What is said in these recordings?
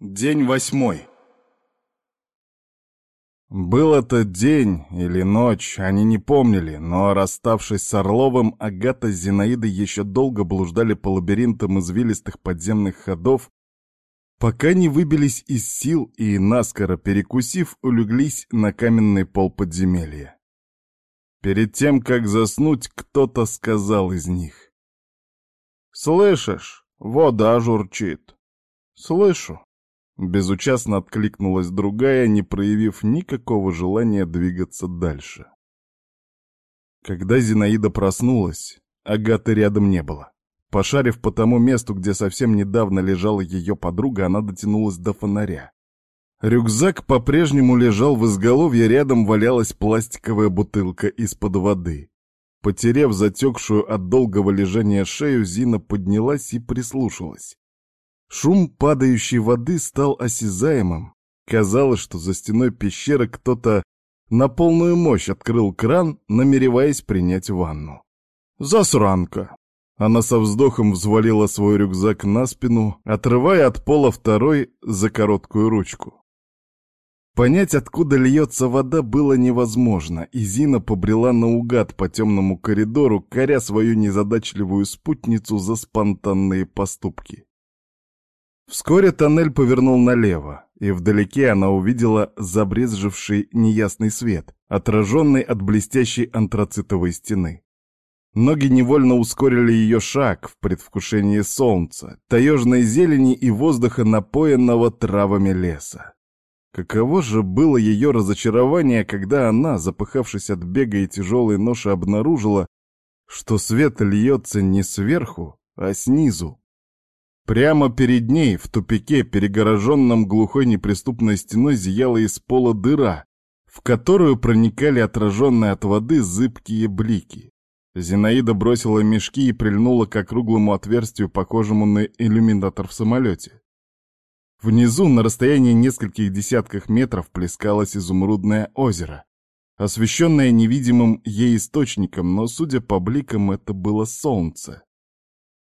День восьмой. Был это день или ночь, они не помнили, но, расставшись с Орловым, Агата с Зинаидой еще долго блуждали по лабиринтам извилистых подземных ходов, пока не выбились из сил и, наскоро перекусив, улеглись на каменный пол подземелья. Перед тем, как заснуть, кто-то сказал из них. «Слышишь, вода журчит». «Слышу», Безучастно откликнулась другая, не проявив никакого желания двигаться дальше. Когда Зинаида проснулась, Агаты рядом не было. Пошарив по тому месту, где совсем недавно лежала ее подруга, она дотянулась до фонаря. Рюкзак по-прежнему лежал в изголовье, рядом валялась пластиковая бутылка из-под воды. Потерев затекшую от долгого лежания шею, Зина поднялась и прислушалась. Шум падающей воды стал осязаемым. Казалось, что за стеной пещеры кто-то на полную мощь открыл кран, намереваясь принять ванну. «Засранка!» Она со вздохом взвалила свой рюкзак на спину, отрывая от пола второй за короткую ручку. Понять, откуда льется вода, было невозможно, и Зина побрела наугад по темному коридору, коря свою незадачливую спутницу за спонтанные поступки. Вскоре тоннель повернул налево, и вдалеке она увидела забрезживший неясный свет, отраженный от блестящей антрацитовой стены. Ноги невольно ускорили ее шаг в предвкушении солнца, таежной зелени и воздуха, напоенного травами леса. Каково же было ее разочарование, когда она, запыхавшись от бега и тяжелой ноши, обнаружила, что свет льется не сверху, а снизу, Прямо перед ней, в тупике, перегороженном глухой неприступной стеной, зияла из пола дыра, в которую проникали отраженные от воды зыбкие блики. Зинаида бросила мешки и прильнула к округлому отверстию, похожему на иллюминатор в самолете. Внизу, на расстоянии нескольких десятков метров, плескалось изумрудное озеро, освещенное невидимым ей источником, но, судя по бликам, это было солнце.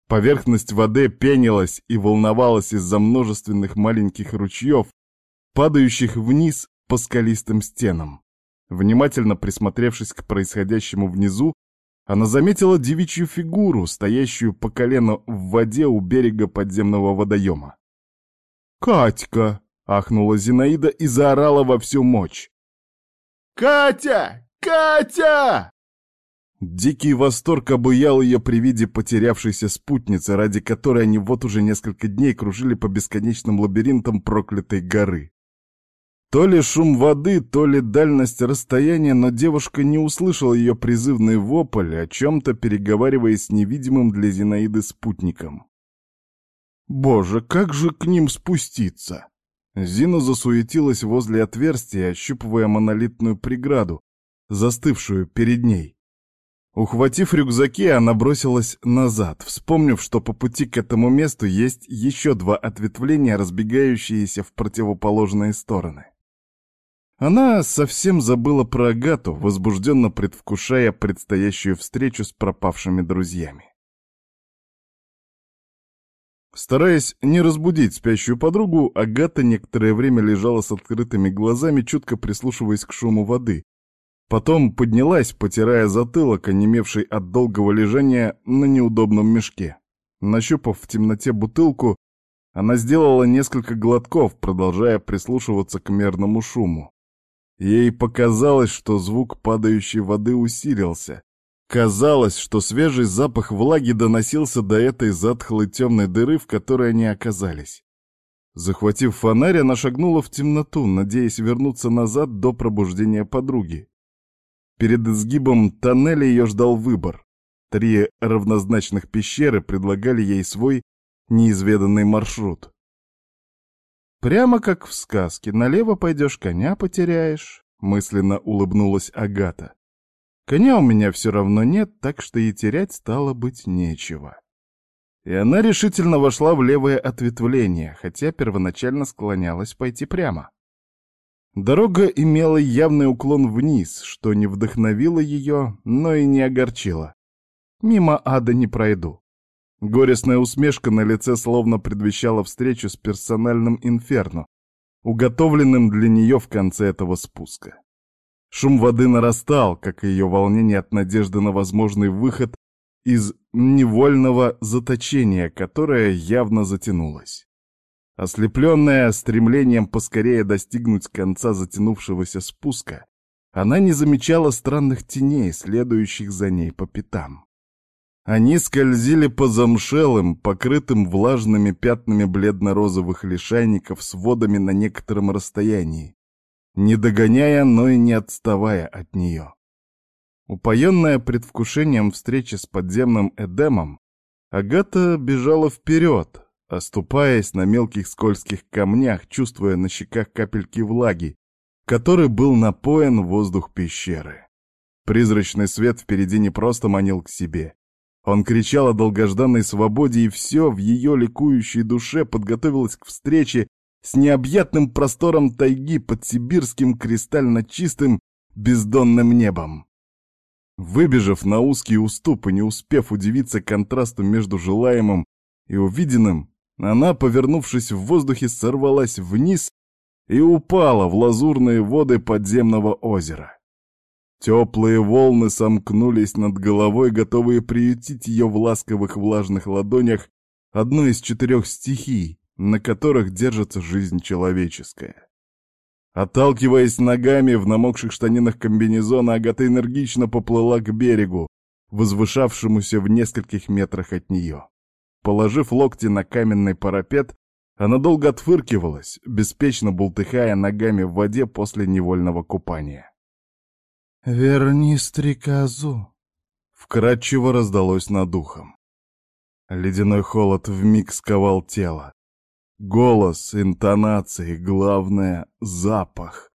Поверхность воды пенилась и волновалась из-за множественных маленьких ручьев, падающих вниз по скалистым стенам. Внимательно присмотревшись к происходящему внизу, она заметила девичью фигуру, стоящую по колено в воде у берега подземного водоема. «Катька!» — ахнула Зинаида и заорала во всю мощь. «Катя! Катя!» Дикий восторг обуял ее при виде потерявшейся спутницы, ради которой они вот уже несколько дней кружили по бесконечным лабиринтам проклятой горы. То ли шум воды, то ли дальность расстояния, но девушка не услышала ее призывный вопль, о чем-то переговариваясь с невидимым для Зинаиды спутником. «Боже, как же к ним спуститься?» Зина засуетилась возле отверстия, ощупывая монолитную преграду, застывшую перед ней. Ухватив рюкзаки, она бросилась назад, вспомнив, что по пути к этому месту есть еще два ответвления, разбегающиеся в противоположные стороны. Она совсем забыла про Агату, возбужденно предвкушая предстоящую встречу с пропавшими друзьями. Стараясь не разбудить спящую подругу, Агата некоторое время лежала с открытыми глазами, чутко прислушиваясь к шуму воды, Потом поднялась, потирая затылок, онемевший от долгого лежания на неудобном мешке. Нащупав в темноте бутылку, она сделала несколько глотков, продолжая прислушиваться к мерному шуму. Ей показалось, что звук падающей воды усилился. Казалось, что свежий запах влаги доносился до этой затхлой темной дыры, в которой они оказались. Захватив фонарь, она шагнула в темноту, надеясь вернуться назад до пробуждения подруги. Перед изгибом тоннеля ее ждал выбор. Три равнозначных пещеры предлагали ей свой неизведанный маршрут. «Прямо как в сказке, налево пойдешь, коня потеряешь», — мысленно улыбнулась Агата. «Коня у меня все равно нет, так что и терять стало быть нечего». И она решительно вошла в левое ответвление, хотя первоначально склонялась пойти прямо. Дорога имела явный уклон вниз, что не вдохновило ее, но и не огорчило. Мимо ада не пройду. Горестная усмешка на лице словно предвещала встречу с персональным инферно, уготовленным для нее в конце этого спуска. Шум воды нарастал, как и ее волнение от надежды на возможный выход из невольного заточения, которое явно затянулось. Ослепленная стремлением поскорее достигнуть конца затянувшегося спуска, она не замечала странных теней, следующих за ней по пятам. Они скользили по замшелым, покрытым влажными пятнами бледно-розовых лишайников с водами на некотором расстоянии, не догоняя, но и не отставая от нее. Упоенная предвкушением встречи с подземным Эдемом, Агата бежала вперед, оступаясь на мелких скользких камнях, чувствуя на щеках капельки влаги, который был напоен воздух пещеры. Призрачный свет впереди не просто манил к себе, он кричал о долгожданной свободе, и все в ее ликующей душе подготовилось к встрече с необъятным простором тайги под сибирским кристально чистым бездонным небом. Выбежав на узкий уступ и не успев удивиться контрасту между желаемым и увиденным, она, повернувшись в воздухе, сорвалась вниз и упала в лазурные воды подземного озера. Теплые волны сомкнулись над головой, готовые приютить ее в ласковых влажных ладонях одной из четырех стихий, на которых держится жизнь человеческая. Отталкиваясь ногами в намокших штанинах комбинезона, Агата энергично поплыла к берегу, возвышавшемуся в нескольких метрах от нее. Положив локти на каменный парапет, она долго отфыркивалась, беспечно бултыхая ногами в воде после невольного купания. «Верни стрекозу!» — вкратчиво раздалось над ухом. Ледяной холод вмиг сковал тело. Голос, интонации, главное — запах.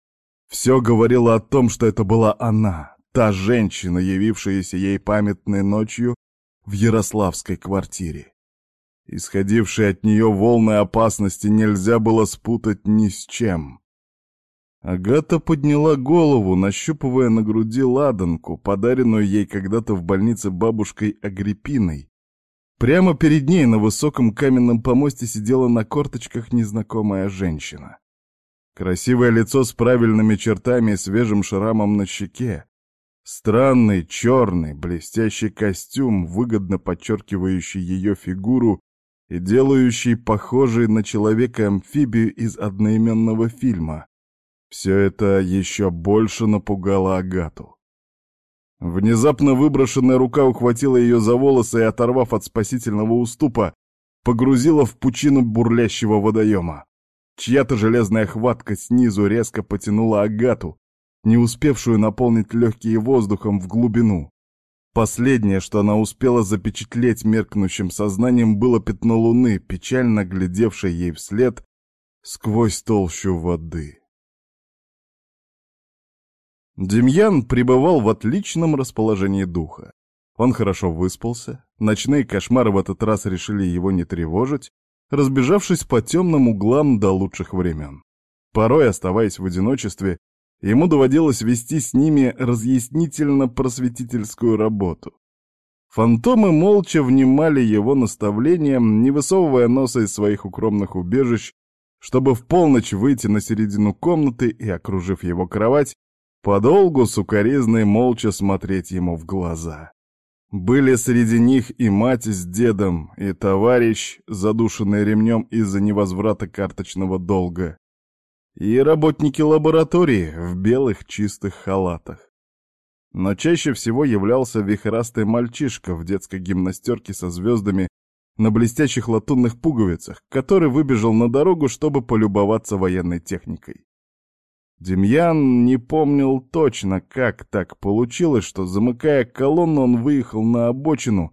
Все говорило о том, что это была она, та женщина, явившаяся ей памятной ночью в ярославской квартире. Исходившие от нее волны опасности нельзя было спутать ни с чем. Агата подняла голову, нащупывая на груди ладанку, подаренную ей когда-то в больнице бабушкой Агриппиной. Прямо перед ней на высоком каменном помосте сидела на корточках незнакомая женщина. Красивое лицо с правильными чертами и свежим шрамом на щеке. Странный, черный, блестящий костюм, выгодно подчеркивающий ее фигуру и делающий похожей на человека-амфибию из одноименного фильма. Все это еще больше напугало Агату. Внезапно выброшенная рука ухватила ее за волосы и, оторвав от спасительного уступа, погрузила в пучину бурлящего водоема. Чья-то железная хватка снизу резко потянула Агату, не успевшую наполнить легкие воздухом в глубину. Последнее, что она успела запечатлеть меркнущим сознанием, было пятно луны, печально глядевшее ей вслед сквозь толщу воды. Демьян пребывал в отличном расположении духа. Он хорошо выспался, ночные кошмары в этот раз решили его не тревожить, разбежавшись по темным углам до лучших времен. Порой, оставаясь в одиночестве, ему доводилось вести с ними разъяснительно-просветительскую работу. Фантомы молча внимали его наставлениям, не высовывая носа из своих укромных убежищ, чтобы в полночь выйти на середину комнаты и, окружив его кровать, подолгу сукоризной молча смотреть ему в глаза. Были среди них и мать с дедом, и товарищ, задушенный ремнем из-за невозврата карточного долга, и работники лаборатории в белых чистых халатах. Но чаще всего являлся вихрастый мальчишка в детской гимнастерке со звездами на блестящих латунных пуговицах, который выбежал на дорогу, чтобы полюбоваться военной техникой. Демьян не помнил точно, как так получилось, что, замыкая колонну, он выехал на обочину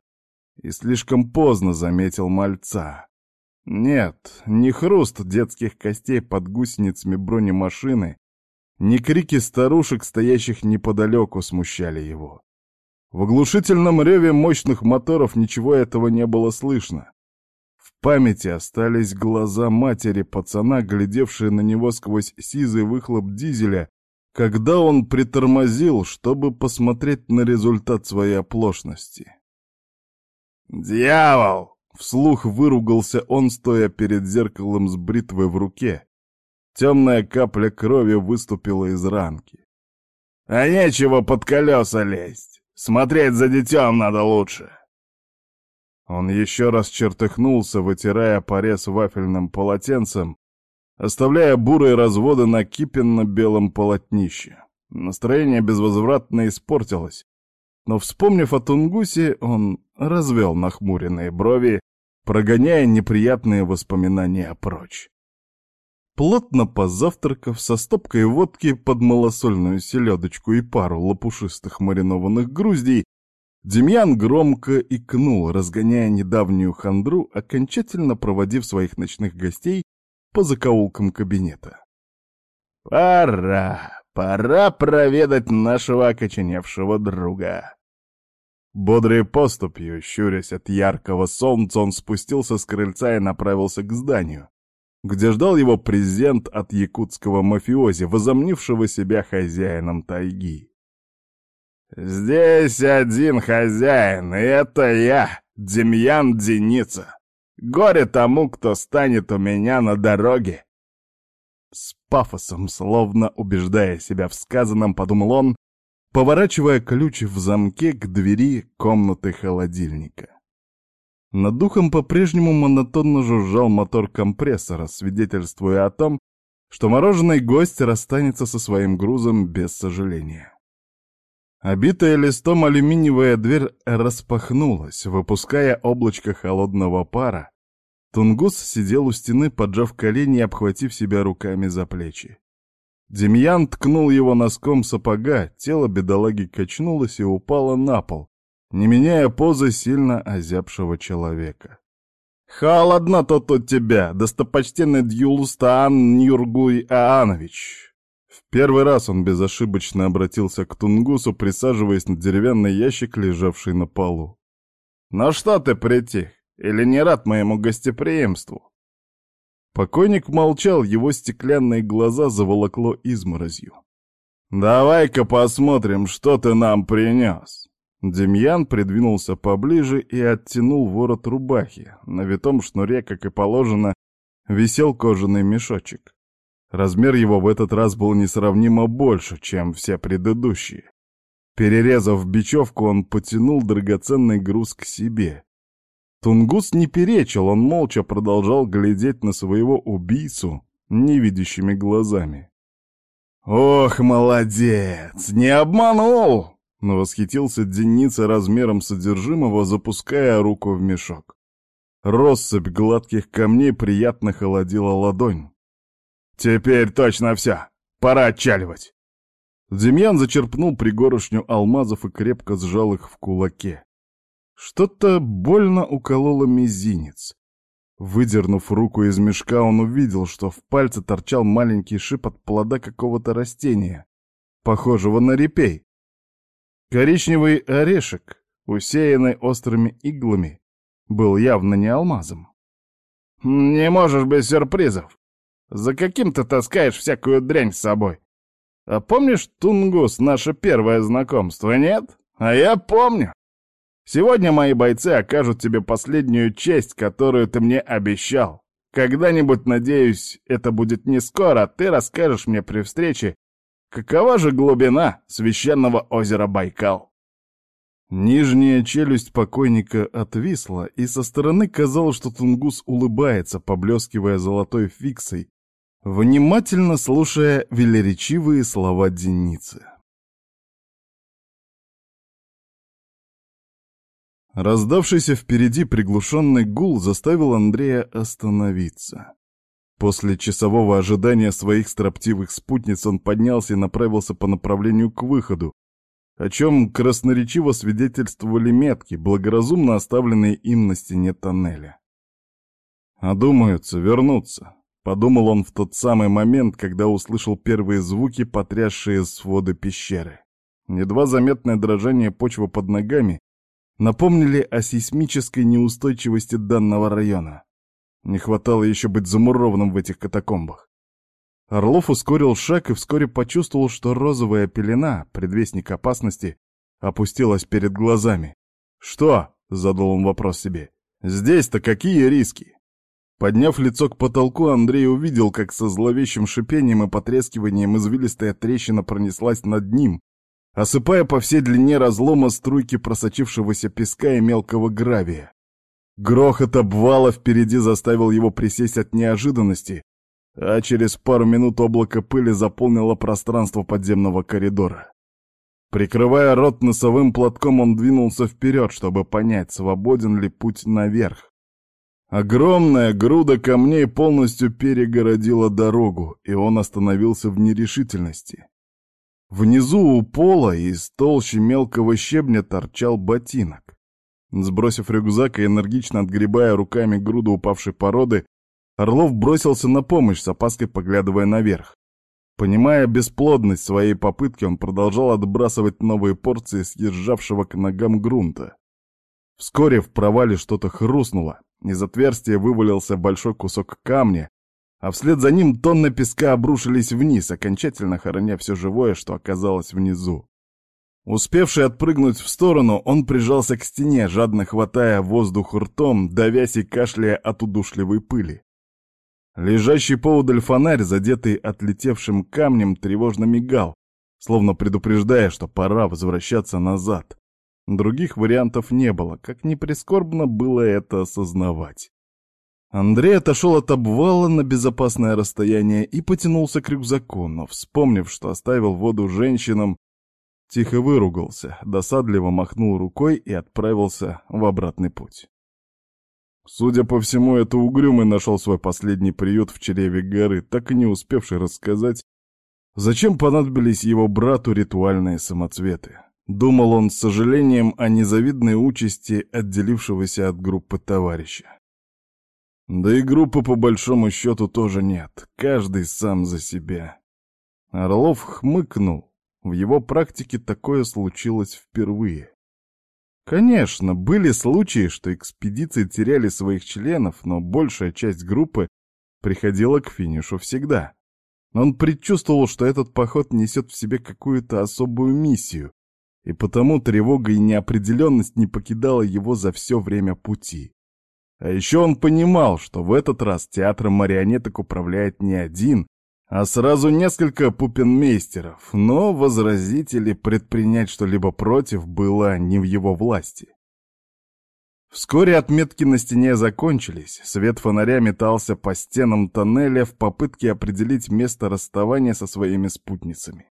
и слишком поздно заметил мальца. Нет, не хруст детских костей под гусеницами бронемашины, ни крики старушек, стоящих неподалеку, смущали его. В оглушительном реве мощных моторов ничего этого не было слышно памяти остались глаза матери пацана, глядевшие на него сквозь сизый выхлоп дизеля, когда он притормозил, чтобы посмотреть на результат своей оплошности. «Дьявол!» — Вслух выругался он, стоя перед зеркалом с бритвой в руке. Темная капля крови выступила из ранки. «А нечего под колеса лезть! Смотреть за детем надо лучше!» Он еще раз чертыхнулся, вытирая порез вафельным полотенцем, оставляя бурые разводы на кипенно-белом полотнище. Настроение безвозвратно испортилось, но, вспомнив о Тунгусе, он развел нахмуренные брови, прогоняя неприятные воспоминания прочь. Плотно позавтракав со стопкой водки под малосольную селедочку и пару лопушистых маринованных груздей, Демьян громко икнул, разгоняя недавнюю хандру, окончательно проводив своих ночных гостей по закоулкам кабинета. «Пора, пора проведать нашего окоченевшего друга». Бодрой поступью, щурясь от яркого солнца, он спустился с крыльца и направился к зданию, где ждал его презент от якутского мафиози, возомнившего себя хозяином тайги. «Здесь один хозяин, и это я, Демьян Деница. Горе тому, кто станет у меня на дороге!» С пафосом, словно убеждая себя в сказанном, подумал он, поворачивая ключ в замке к двери комнаты холодильника. Над духом по-прежнему монотонно жужжал мотор компрессора, свидетельствуя о том, что мороженый гость расстанется со своим грузом без сожаления. Обитая листом алюминиевая дверь распахнулась, выпуская облачко холодного пара. Тунгус сидел у стены, поджав колени и обхватив себя руками за плечи. Демьян ткнул его носком сапога, тело бедолаги качнулось и упало на пол, не меняя позы сильно озябшего человека. «Холодно тут у тебя, достопочтенный Дьюлустаан Нюргуй Аанович!» В первый раз он безошибочно обратился к Тунгусу, присаживаясь на деревянный ящик, лежавший на полу. «Ну что ты притих? Или не рад моему гостеприимству?» Покойник молчал, его стеклянные глаза заволокло изморозью. «Давай-ка посмотрим, что ты нам принес!» Демьян придвинулся поближе и оттянул ворот рубахи. На витом шнуре, как и положено, висел кожаный мешочек. Размер его в этот раз был несравнимо больше, чем все предыдущие. Перерезав бечевку, он потянул драгоценный груз к себе. Тунгус не перечил, он молча продолжал глядеть на своего убийцу невидящими глазами. «Ох, молодец! Не обманул!» — восхитился Деница размером содержимого, запуская руку в мешок. Россыпь гладких камней приятно холодила ладонь. «Теперь точно все! Пора отчаливать!» Демьян зачерпнул пригоршню алмазов и крепко сжал их в кулаке. Что-то больно укололо мизинец. Выдернув руку из мешка, он увидел, что в пальце торчал маленький шип от плода какого-то растения, похожего на репей. Коричневый орешек, усеянный острыми иглами, был явно не алмазом. «Не можешь без сюрпризов. За каким ты таскаешь всякую дрянь с собой? А помнишь, Тунгус, наше первое знакомство, нет? А я помню. Сегодня мои бойцы окажут тебе последнюю честь, которую ты мне обещал. Когда-нибудь, надеюсь, это будет не скоро, ты расскажешь мне при встрече, какова же глубина священного озера Байкал. Нижняя челюсть покойника отвисла, и со стороны казалось, что Тунгус улыбается, поблескивая золотой фиксой, внимательно слушая велеречивые слова Деницы. Раздавшийся впереди приглушенный гул заставил Андрея остановиться. После часового ожидания своих строптивых спутниц он поднялся и направился по направлению к выходу, о чем красноречиво свидетельствовали метки, благоразумно оставленные им на стене тоннеля. «Одумаются, вернутся», — подумал он в тот самый момент, когда услышал первые звуки, потрясшие своды пещеры. Едва заметное дрожание почвы под ногами напомнили о сейсмической неустойчивости данного района. Не хватало еще быть замурованным в этих катакомбах. Орлов ускорил шаг и вскоре почувствовал, что розовая пелена, предвестник опасности, опустилась перед глазами. «Что?» — задал он вопрос себе. Здесь-то какие риски? Подняв лицо к потолку, Андрей увидел, как со зловещим шипением и потрескиванием извилистая трещина пронеслась над ним, осыпая по всей длине разлома струйки просочившегося песка и мелкого гравия. Грохот обвала впереди заставил его присесть от неожиданности, а через пару минут облако пыли заполнило пространство подземного коридора. Прикрывая рот носовым платком, он двинулся вперед, чтобы понять, свободен ли путь наверх. Огромная груда камней полностью перегородила дорогу, и он остановился в нерешительности. Внизу у пола из толщи мелкого щебня торчал ботинок. Сбросив рюкзак и энергично отгребая руками груду упавшей породы, Орлов бросился на помощь, с опаской поглядывая наверх. Понимая бесплодность своей попытки, он продолжал отбрасывать новые порции съезжавшего к ногам грунта. Вскоре в провале что-то хрустнуло, из отверстия вывалился большой кусок камня, а вслед за ним тонны песка обрушились вниз, окончательно хороня все живое, что оказалось внизу. Успевший отпрыгнуть в сторону, он прижался к стене, жадно хватая воздух ртом, давясь и кашляя от удушливой пыли. Лежащий поудаль фонарь, задетый отлетевшим камнем, тревожно мигал, словно предупреждая, что пора возвращаться назад. Других вариантов не было, как ни прискорбно было это осознавать. Андрей отошел от обвала на безопасное расстояние и потянулся к рюкзаку, но, вспомнив, что оставил воду женщинам, тихо выругался, досадливо махнул рукой и отправился в обратный путь. Судя по всему, это угрюмый нашел свой последний приют в чреве горы, так и не успевший рассказать, зачем понадобились его брату ритуальные самоцветы. Думал он с сожалением о незавидной участи отделившегося от группы товарища. Да и группы по большому счету тоже нет, каждый сам за себя. Орлов хмыкнул, в его практике такое случилось впервые. Конечно, были случаи, что экспедиции теряли своих членов, но большая часть группы приходила к финишу всегда. Он предчувствовал, что этот поход несет в себе какую-то особую миссию, и потому тревога и неопределенность не покидала его за все время пути. А еще он понимал, что в этот раз театром марионеток управляет не один, а сразу несколько пупенмейстеров, но возразить или предпринять что-либо против было не в его власти. Вскоре отметки на стене закончились, свет фонаря метался по стенам тоннеля в попытке определить место расставания со своими спутницами.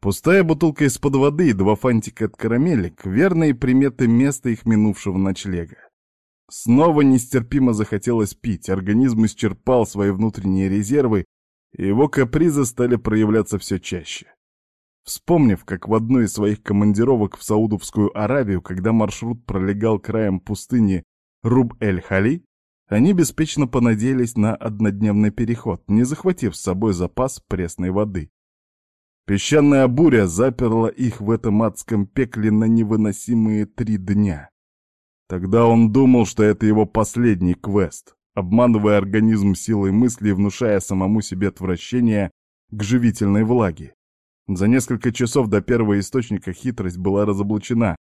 Пустая бутылка из-под воды и два фантика от карамелек — верные приметы места их минувшего ночлега. Снова нестерпимо захотелось пить, организм исчерпал свои внутренние резервы, и его капризы стали проявляться все чаще. Вспомнив, как в одной из своих командировок в Саудовскую Аравию, когда маршрут пролегал краем пустыни Руб-эль-Хали, они беспечно понадеялись на однодневный переход, не захватив с собой запас пресной воды. Песчаная буря заперла их в этом адском пекле на невыносимые три дня. Тогда он думал, что это его последний квест, обманывая организм силой мысли и внушая самому себе отвращение к живительной влаге. За несколько часов до первого источника хитрость была разоблачена,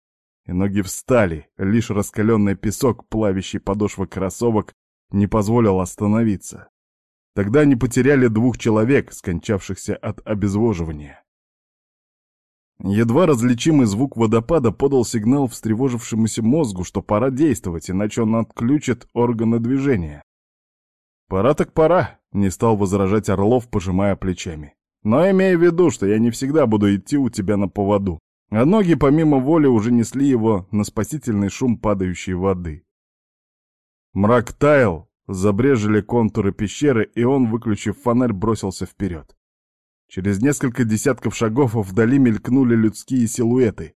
и ноги встали, лишь раскаленный песок, плавящий подошвы кроссовок, не позволил остановиться. Тогда они потеряли двух человек, скончавшихся от обезвоживания. Едва различимый звук водопада подал сигнал встревожившемуся мозгу, что пора действовать, иначе он отключит органы движения. «Пора так пора», — не стал возражать Орлов, пожимая плечами. «Но имея в виду, что я не всегда буду идти у тебя на поводу». А ноги помимо воли уже несли его на спасительный шум падающей воды. Мрак таял, забрежили контуры пещеры, и он, выключив фонарь, бросился вперед. Через несколько десятков шагов вдали мелькнули людские силуэты.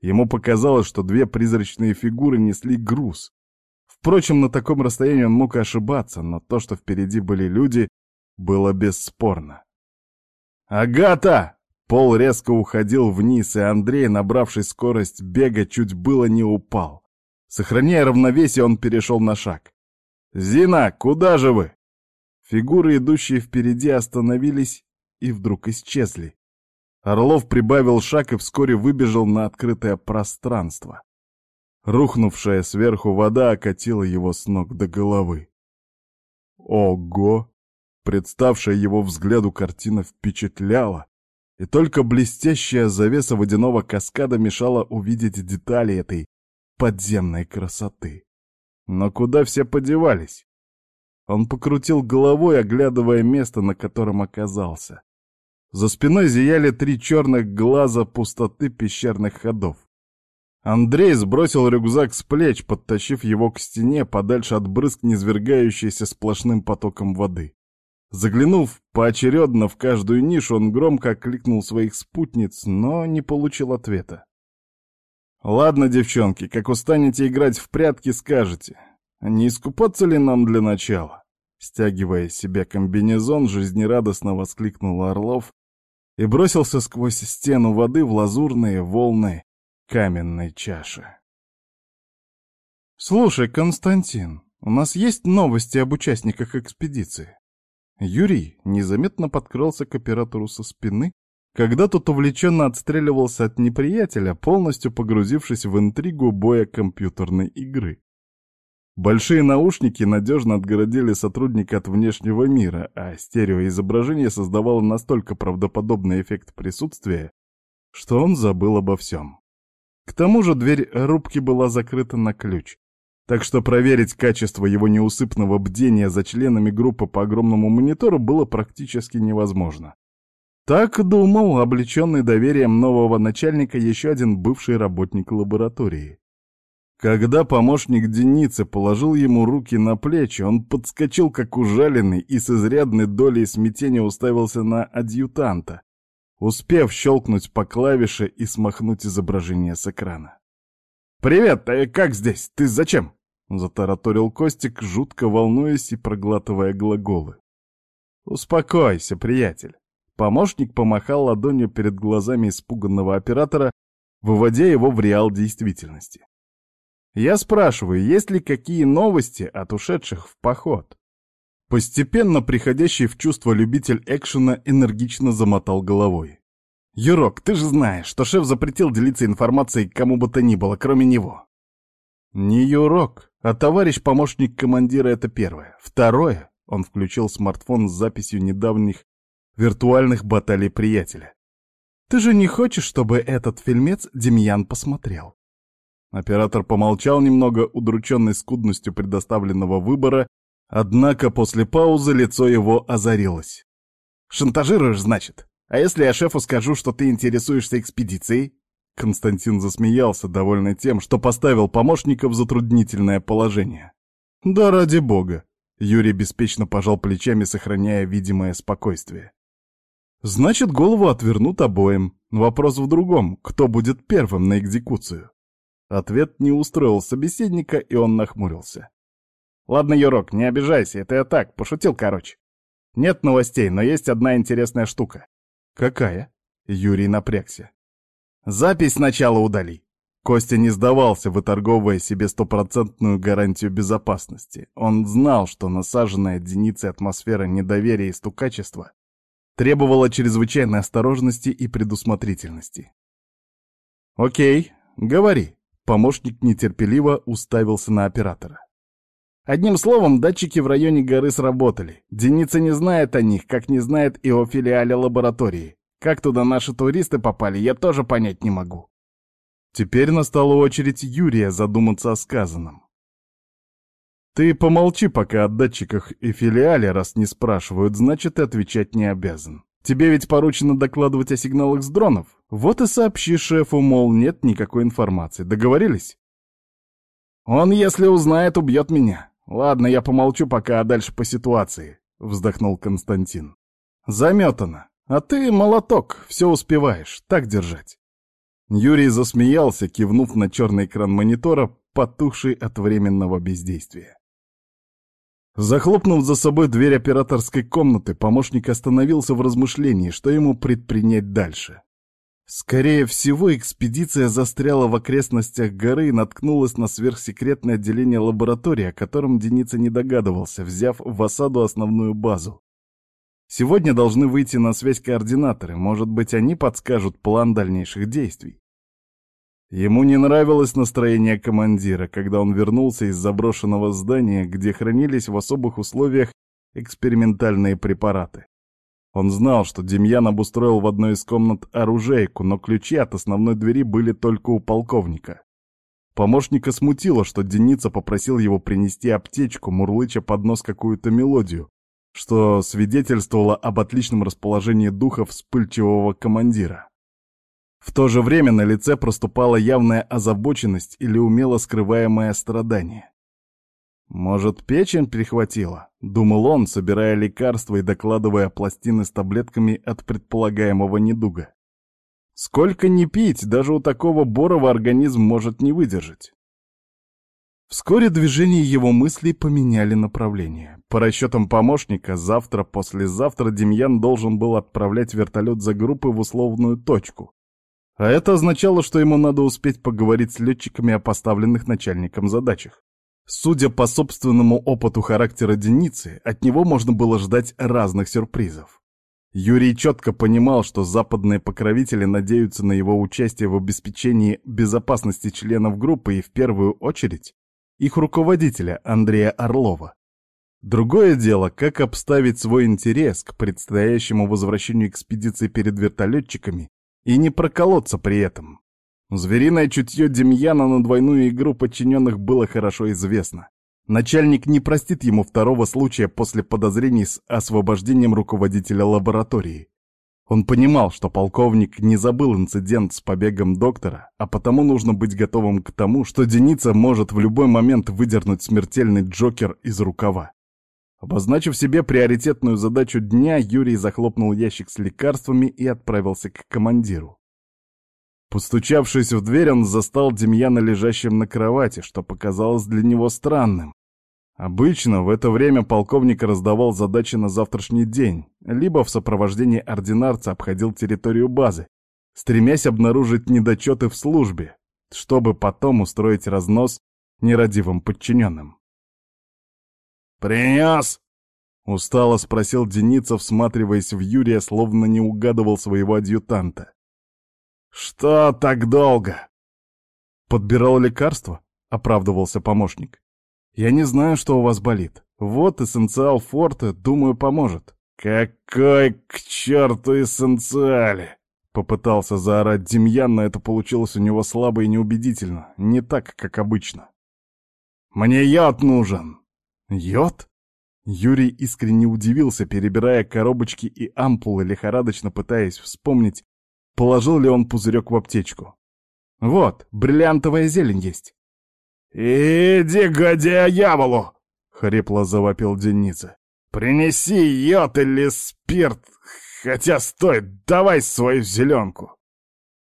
Ему показалось, что две призрачные фигуры несли груз. Впрочем, на таком расстоянии он мог ошибаться, но то, что впереди были люди, было бесспорно. «Агата!» Пол резко уходил вниз, и Андрей, набравший скорость бега, чуть было не упал. Сохраняя равновесие, он перешел на шаг. «Зина, куда же вы?» Фигуры, идущие впереди, остановились и вдруг исчезли. Орлов прибавил шаг и вскоре выбежал на открытое пространство. Рухнувшая сверху вода окатила его с ног до головы. Ого! Представшая его взгляду картина впечатляла, и только блестящая завеса водяного каскада мешала увидеть детали этой подземной красоты. Но куда все подевались? Он покрутил головой, оглядывая место, на котором оказался. За спиной зияли три черных глаза пустоты пещерных ходов. Андрей сбросил рюкзак с плеч, подтащив его к стене, подальше от брызг, низвергающейся сплошным потоком воды. Заглянув поочередно в каждую нишу, он громко окликнул своих спутниц, но не получил ответа. «Ладно, девчонки, как устанете играть в прятки, скажете. Не искупаться ли нам для начала?» Стягивая себе комбинезон, жизнерадостно воскликнул Орлов и бросился сквозь стену воды в лазурные волны каменной чаши. «Слушай, Константин, у нас есть новости об участниках экспедиции?» Юрий незаметно подкрался к оператору со спины, когда тот увлеченно отстреливался от неприятеля, полностью погрузившись в интригу боя компьютерной игры. Большие наушники надежно отгородили сотрудника от внешнего мира, а стереоизображение создавало настолько правдоподобный эффект присутствия, что он забыл обо всем. К тому же дверь рубки была закрыта на ключ, так что проверить качество его неусыпного бдения за членами группы по огромному монитору было практически невозможно. Так думал, облеченный доверием нового начальника, еще один бывший работник лаборатории. Когда помощник Деницы положил ему руки на плечи, он подскочил как ужаленный и с изрядной долей смятения уставился на адъютанта, успев щелкнуть по клавише и смахнуть изображение с экрана. «Привет, а как здесь? Ты зачем?» — затараторил Костик, жутко волнуясь и проглатывая глаголы. «Успокойся, приятель». Помощник помахал ладонью перед глазами испуганного оператора, выводя его в реал действительности. «Я спрашиваю, есть ли какие новости от ушедших в поход?» Постепенно приходящий в чувство любитель экшена энергично замотал головой. «Юрок, ты же знаешь, что шеф запретил делиться информацией кому бы то ни было, кроме него». «Не Юрок, а товарищ помощник командира — это первое. Второе...» — он включил смартфон с записью недавних виртуальных баталий приятеля. «Ты же не хочешь, чтобы этот фильмец Демьян посмотрел?» Оператор помолчал немного, удрученный скудностью предоставленного выбора, Однако после паузы лицо его озарилось. «Шантажируешь, значит? А если я шефу скажу, что ты интересуешься экспедицией?» Константин засмеялся, довольный тем, что поставил помощника в затруднительное положение. «Да ради бога!» Юрий беспечно пожал плечами, сохраняя видимое спокойствие. «Значит, голову отвернут обоим. Вопрос в другом. Кто будет первым на экзекуцию?» Ответ не устроил собеседника, и он нахмурился. Ладно, Юрок, не обижайся, это я так, пошутил, короче. Нет новостей, но есть одна интересная штука. Какая? Юрий напрягся. Запись сначала удали. Костя не сдавался, выторговывая себе стопроцентную гарантию безопасности. Он знал, что насаженная единицей атмосфера недоверия и стукачества требовала чрезвычайной осторожности и предусмотрительности. «Окей, говори», — помощник нетерпеливо уставился на оператора. Одним словом, датчики в районе горы сработали. Деница не знает о них, как не знает и о филиале лаборатории. Как туда наши туристы попали, я тоже понять не могу. Теперь настала очередь Юрия задуматься о сказанном. Ты помолчи пока о датчиках и филиале, раз не спрашивают, значит, ты отвечать не обязан. Тебе ведь поручено докладывать о сигналах с дронов. Вот и сообщи шефу, мол, нет никакой информации. Договорились? Он, если узнает, убьет меня. «Ладно, я помолчу пока, а дальше по ситуации», — вздохнул Константин. «Заметано. А ты молоток, все успеваешь, так держать». Юрий засмеялся, кивнув на черный экран монитора, потухший от временного бездействия. Захлопнув за собой дверь операторской комнаты, помощник остановился в размышлении, что ему предпринять дальше. Скорее всего, экспедиция застряла в окрестностях горы и наткнулась на сверхсекретное отделение лаборатории, о котором Деница не догадывался, взяв в осаду основную базу. Сегодня должны выйти на связь координаторы, может быть, они подскажут план дальнейших действий. Ему не нравилось настроение командира, когда он вернулся из заброшенного здания, где хранились в особых условиях экспериментальные препараты. Он знал, что Демьян обустроил в одной из комнат оружейку, но ключи от основной двери были только у полковника. Помощника смутило, что Деница попросил его принести аптечку, мурлыча под нос какую-то мелодию, что свидетельствовало об отличном расположении духа вспыльчивого командира. В то же время на лице проступала явная озабоченность или умело скрываемое страдание. «Может, печень прихватила?» — думал он, собирая лекарства и докладывая пластины с таблетками от предполагаемого недуга. «Сколько ни пить, даже у такого Борова организм может не выдержать». Вскоре движения его мыслей поменяли направление. По расчетам помощника, завтра-послезавтра Демьян должен был отправлять вертолет за группой в условную точку, а это означало, что ему надо успеть поговорить с летчиками о поставленных начальником задачах. Судя по собственному опыту характера Деницы, от него можно было ждать разных сюрпризов. Юрий четко понимал, что западные покровители надеются на его участие в обеспечении безопасности членов группы и в первую очередь их руководителя Андрея Орлова. Другое дело, как обставить свой интерес к предстоящему возвращению экспедиции перед вертолетчиками и не проколоться при этом. Звериное чутье Демьяна на двойную игру подчиненных было хорошо известно. Начальник не простит ему второго случая после подозрений с освобождением руководителя лаборатории. Он понимал, что полковник не забыл инцидент с побегом доктора, а потому нужно быть готовым к тому, что Деница может в любой момент выдернуть смертельный Джокер из рукава. Обозначив себе приоритетную задачу дня, Юрий захлопнул ящик с лекарствами и отправился к командиру. Постучавшись в дверь, он застал Демьяна лежащим на кровати, что показалось для него странным. Обычно в это время полковник раздавал задачи на завтрашний день, либо в сопровождении ординарца обходил территорию базы, стремясь обнаружить недочеты в службе, чтобы потом устроить разнос нерадивым подчиненным. «Принес?» — устало спросил Деницев, всматриваясь в Юрия, словно не угадывал своего адъютанта. «Что так долго?» «Подбирал лекарство?» — оправдывался помощник. «Я не знаю, что у вас болит. Вот эссенциал форта, думаю, поможет». «Какой к черту эссенциале?» Попытался заорать Демьян, но это получилось у него слабо и неубедительно, не так, как обычно. «Мне яд нужен!» Йод? Юрий искренне удивился, перебирая коробочки и ампулы, лихорадочно пытаясь вспомнить, положил ли он пузырек в аптечку. Вот, бриллиантовая зелень есть. «Иди, годя яволу!» — хрипло завопил Деница. «Принеси йод или спирт, хотя стой, давай свою зеленку!»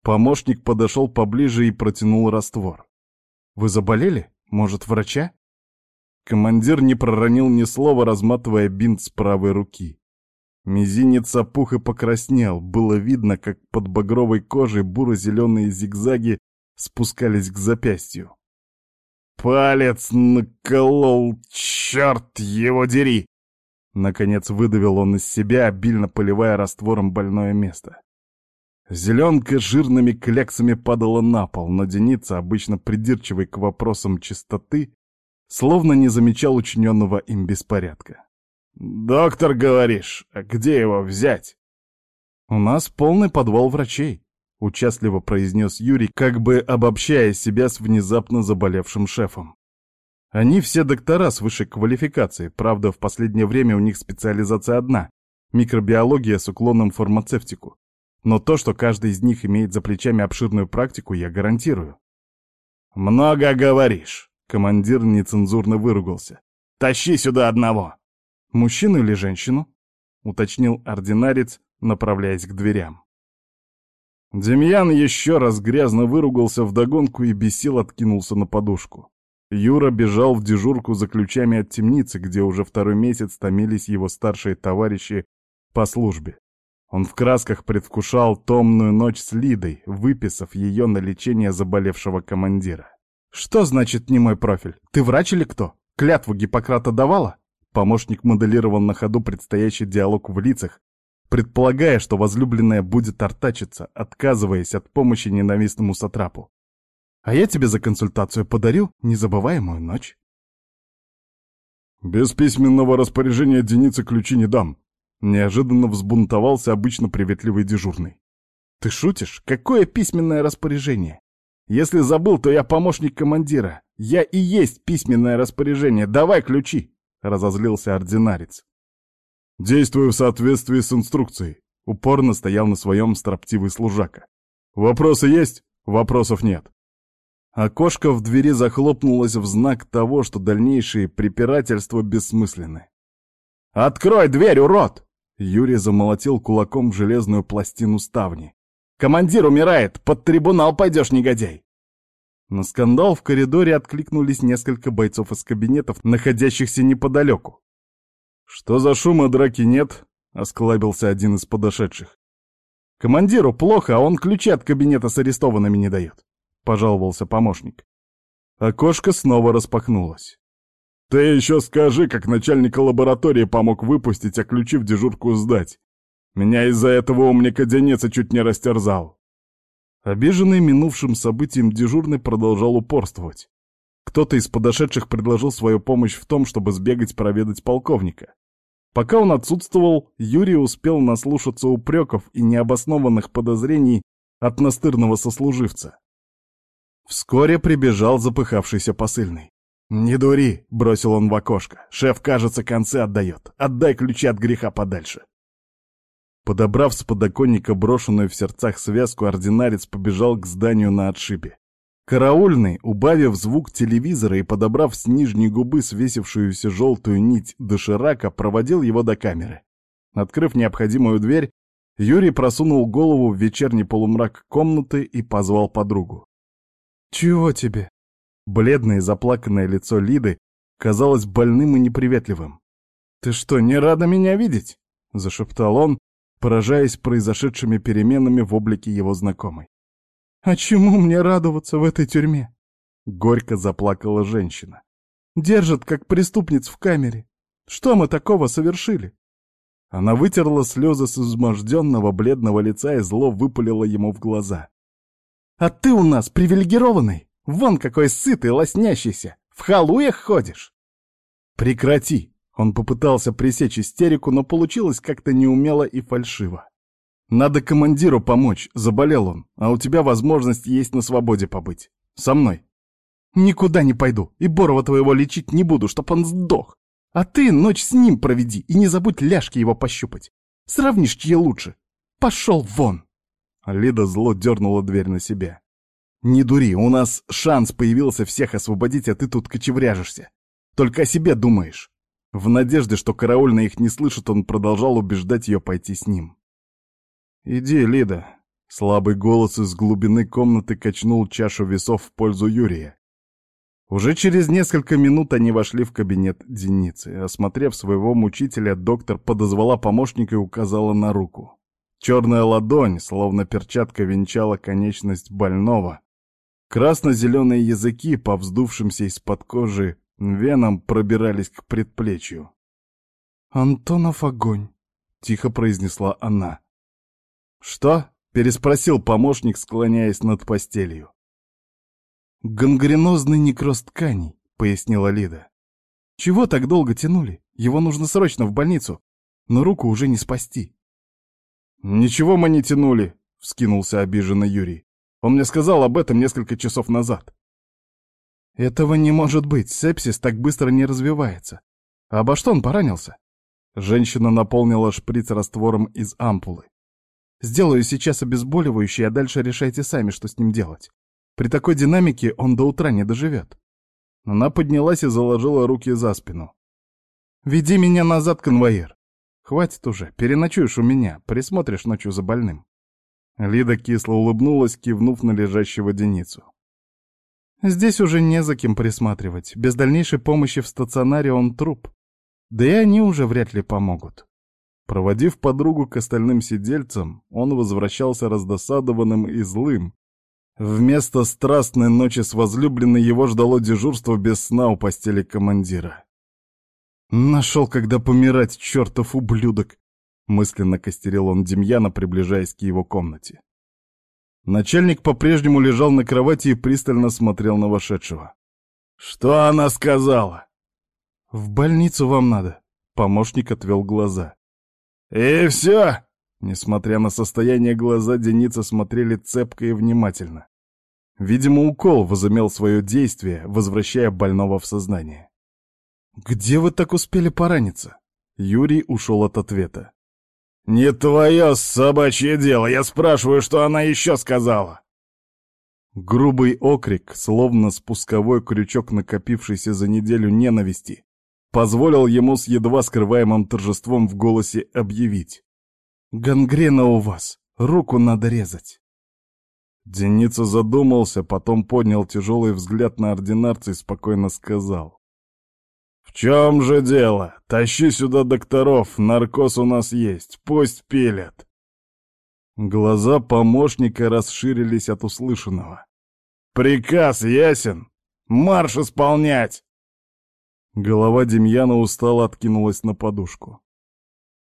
Помощник подошел поближе и протянул раствор. «Вы заболели? Может, врача?» Командир не проронил ни слова, разматывая бинт с правой руки. Мизинец опух и покраснел, было видно, как под багровой кожей буро-зеленые зигзаги спускались к запястью. «Палец наколол, черт его дери!» Наконец выдавил он из себя, обильно поливая раствором больное место. Зеленка жирными кляксами падала на пол, но Деница, обычно придирчивый к вопросам чистоты, словно не замечал учиненного им беспорядка. «Доктор, говоришь, а где его взять?» «У нас полный подвал врачей», — участливо произнес Юрий, как бы обобщая себя с внезапно заболевшим шефом. «Они все доктора с высшей квалификацией, правда, в последнее время у них специализация одна — микробиология с уклоном в фармацевтику. Но то, что каждый из них имеет за плечами обширную практику, я гарантирую». «Много говоришь». Командир нецензурно выругался. «Тащи сюда одного!» «Мужчину или женщину?» — уточнил ординарец, направляясь к дверям. Демьян еще раз грязно выругался вдогонку и бесил откинулся на подушку. Юра бежал в дежурку за ключами от темницы, где уже второй месяц томились его старшие товарищи по службе. Он в красках предвкушал томную ночь с Лидой, выписав ее на лечение заболевшего командира. «Что значит не мой профиль? Ты врач или кто? Клятву Гиппократа давала?» Помощник моделировал на ходу предстоящий диалог в лицах, предполагая, что возлюбленная будет артачиться, отказываясь от помощи ненавистному сатрапу. А я тебе за консультацию подарю незабываемую ночь. Без письменного распоряжения Деницы ключи не дам. Неожиданно взбунтовался обычно приветливый дежурный. Ты шутишь? Какое письменное распоряжение? Если забыл, то я помощник командира. Я и есть письменное распоряжение. Давай ключи!» — разозлился ординарец. «Действую в соответствии с инструкцией», — упорно стоял на своем строптивый служака. «Вопросы есть? Вопросов нет». Окошко в двери захлопнулось в знак того, что дальнейшие препирательства бессмысленны. «Открой дверь, урод!» Юрий замолотил кулаком железную пластину ставни. Командир умирает! Под трибунал пойдешь, негодяй!» На скандал в коридоре откликнулись несколько бойцов из кабинетов, находящихся неподалеку. «Что за шума драки нет?» — осклабился один из подошедших. «Командиру плохо, а он ключи от кабинета с арестованными не дает», — пожаловался помощник. Окошко снова распахнулось. «Ты еще скажи, как начальника лаборатории помог выпустить, а ключи в дежурку сдать. Меня из-за этого умника Деница чуть не растерзал. Обиженный минувшим событием дежурный продолжал упорствовать. Кто-то из подошедших предложил свою помощь в том, чтобы сбегать проведать полковника. Пока он отсутствовал, Юрий успел наслушаться упреков и необоснованных подозрений от настырного сослуживца. Вскоре прибежал запыхавшийся посыльный. «Не дури!» — бросил он в окошко. «Шеф, кажется, концы отдает. Отдай ключи от греха подальше». Подобрав с подоконника брошенную в сердцах связку, ординарец побежал к зданию на отшибе. Караульный, убавив звук телевизора и подобрав с нижней губы свесившуюся желтую нить доширака, проводил его до камеры. Открыв необходимую дверь, Юрий просунул голову в вечерний полумрак комнаты и позвал подругу. «Чего тебе?» Бледное и заплаканное лицо Лиды казалось больным и неприветливым. «Ты что, не рада меня видеть?» — зашептал он, поражаясь произошедшими переменами в облике его знакомой. «А чему мне радоваться в этой тюрьме?» Горько заплакала женщина. «Держат, как преступниц в камере. Что мы такого совершили?» Она вытерла слезы с изможденного бледного лица и зло выпалила ему в глаза. «А ты у нас привилегированный! Вон какой сытый, лоснящийся! В халуях ходишь!» «Прекрати!» Он попытался пресечь истерику, но получилось как-то неумело и фальшиво. «Надо командиру помочь, заболел он, а у тебя возможность есть на свободе побыть. Со мной». «Никуда не пойду, и Борова твоего лечить не буду, чтоб он сдох. А ты ночь с ним проведи и не забудь ляжки его пощупать. Сравнишь, чьи лучше. Пошел вон!» Лида зло дернула дверь на себя. «Не дури, у нас шанс появился всех освободить, а ты тут кочевряжешься. Только о себе думаешь». В надежде, что караульный их не слышит, он продолжал убеждать ее пойти с ним. «Иди, Лида!» Слабый голос из глубины комнаты качнул чашу весов в пользу Юрия. Уже через несколько минут они вошли в кабинет Деницы. Осмотрев своего мучителя, доктор подозвала помощника и указала на руку. Черная ладонь, словно перчатка, венчала конечность больного. Красно-зеленые языки, по вздувшимся из-под кожи, венам пробирались к предплечью. «Антонов огонь», — тихо произнесла она. «Что?» — переспросил помощник, склоняясь над постелью. «Гангренозный некроз тканей», — пояснила Лида. «Чего так долго тянули? Его нужно срочно в больницу, но руку уже не спасти». «Ничего мы не тянули», — вскинулся обиженно Юрий. «Он мне сказал об этом несколько часов назад». Этого не может быть, сепсис так быстро не развивается. А обо что он поранился? Женщина наполнила шприц раствором из ампулы. Сделаю сейчас обезболивающее, а дальше решайте сами, что с ним делать. При такой динамике он до утра не доживет. Она поднялась и заложила руки за спину. «Веди меня назад, конвоир. Хватит уже, переночуешь у меня, присмотришь ночью за больным». Лида кисло улыбнулась, кивнув на лежащего Деницу. Здесь уже не за кем присматривать. Без дальнейшей помощи в стационаре он труп. Да и они уже вряд ли помогут. Проводив подругу к остальным сидельцам, он возвращался раздосадованным и злым. Вместо страстной ночи с возлюбленной его ждало дежурство без сна у постели командира. «Нашел, когда помирать, чертов ублюдок!» Мысленно костерил он Демьяна, приближаясь к его комнате. Начальник по-прежнему лежал на кровати и пристально смотрел на вошедшего. «Что она сказала?» «В больницу вам надо», — помощник отвел глаза. «И все?» Несмотря на состояние глаза, Деница смотрели цепко и внимательно. Видимо, укол возымел свое действие, возвращая больного в сознание. «Где вы так успели пораниться?» Юрий ушел от ответа. «Не твое собачье дело, я спрашиваю, что она еще сказала!» Грубый окрик, словно спусковой крючок, накопившийся за неделю ненависти, позволил ему с едва скрываемым торжеством в голосе объявить. «Гангрена у вас, руку надо резать!» Деница задумался, потом поднял тяжелый взгляд на ординарца и спокойно сказал. «В чем же дело? Тащи сюда докторов, наркоз у нас есть, пусть пилят!» Глаза помощника расширились от услышанного. «Приказ ясен! Марш исполнять!» Голова Демьяна устало откинулась на подушку.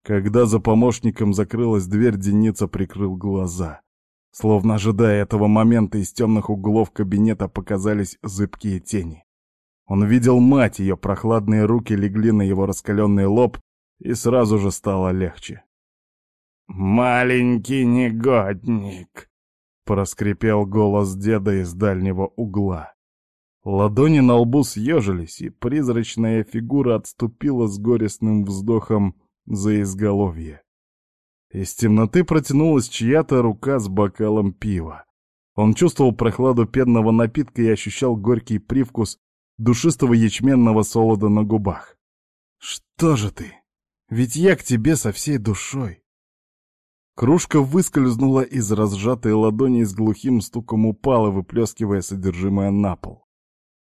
Когда за помощником закрылась дверь, Деница прикрыл глаза. Словно ожидая этого момента, из темных углов кабинета показались зыбкие тени. Он видел мать, ее прохладные руки легли на его раскаленный лоб, и сразу же стало легче. «Маленький негодник!» — проскрипел голос деда из дальнего угла. Ладони на лбу съежились, и призрачная фигура отступила с горестным вздохом за изголовье. Из темноты протянулась чья-то рука с бокалом пива. Он чувствовал прохладу пенного напитка и ощущал горький привкус душистого ячменного солода на губах. «Что же ты? Ведь я к тебе со всей душой!» Кружка выскользнула из разжатой ладони и с глухим стуком упала, выплескивая содержимое на пол.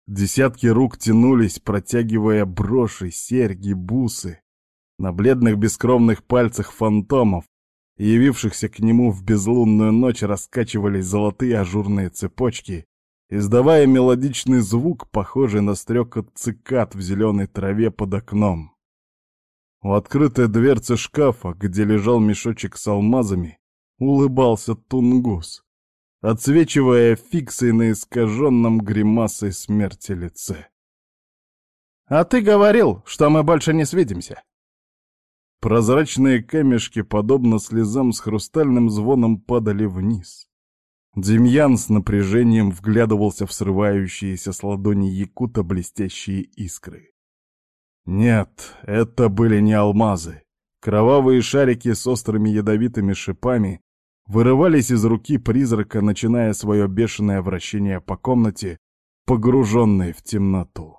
Десятки рук тянулись, протягивая броши, серьги, бусы. На бледных бескровных пальцах фантомов, явившихся к нему в безлунную ночь, раскачивались золотые ажурные цепочки, издавая мелодичный звук, похожий на стрекот цикад в зеленой траве под окном. У открытой дверцы шкафа, где лежал мешочек с алмазами, улыбался тунгус, отсвечивая фиксой на искаженном гримасой смерти лице. «А ты говорил, что мы больше не свидимся!» Прозрачные камешки, подобно слезам с хрустальным звоном, падали вниз. Демьян с напряжением вглядывался в срывающиеся с ладони якута блестящие искры. Нет, это были не алмазы. Кровавые шарики с острыми ядовитыми шипами вырывались из руки призрака, начиная свое бешеное вращение по комнате, погруженной в темноту.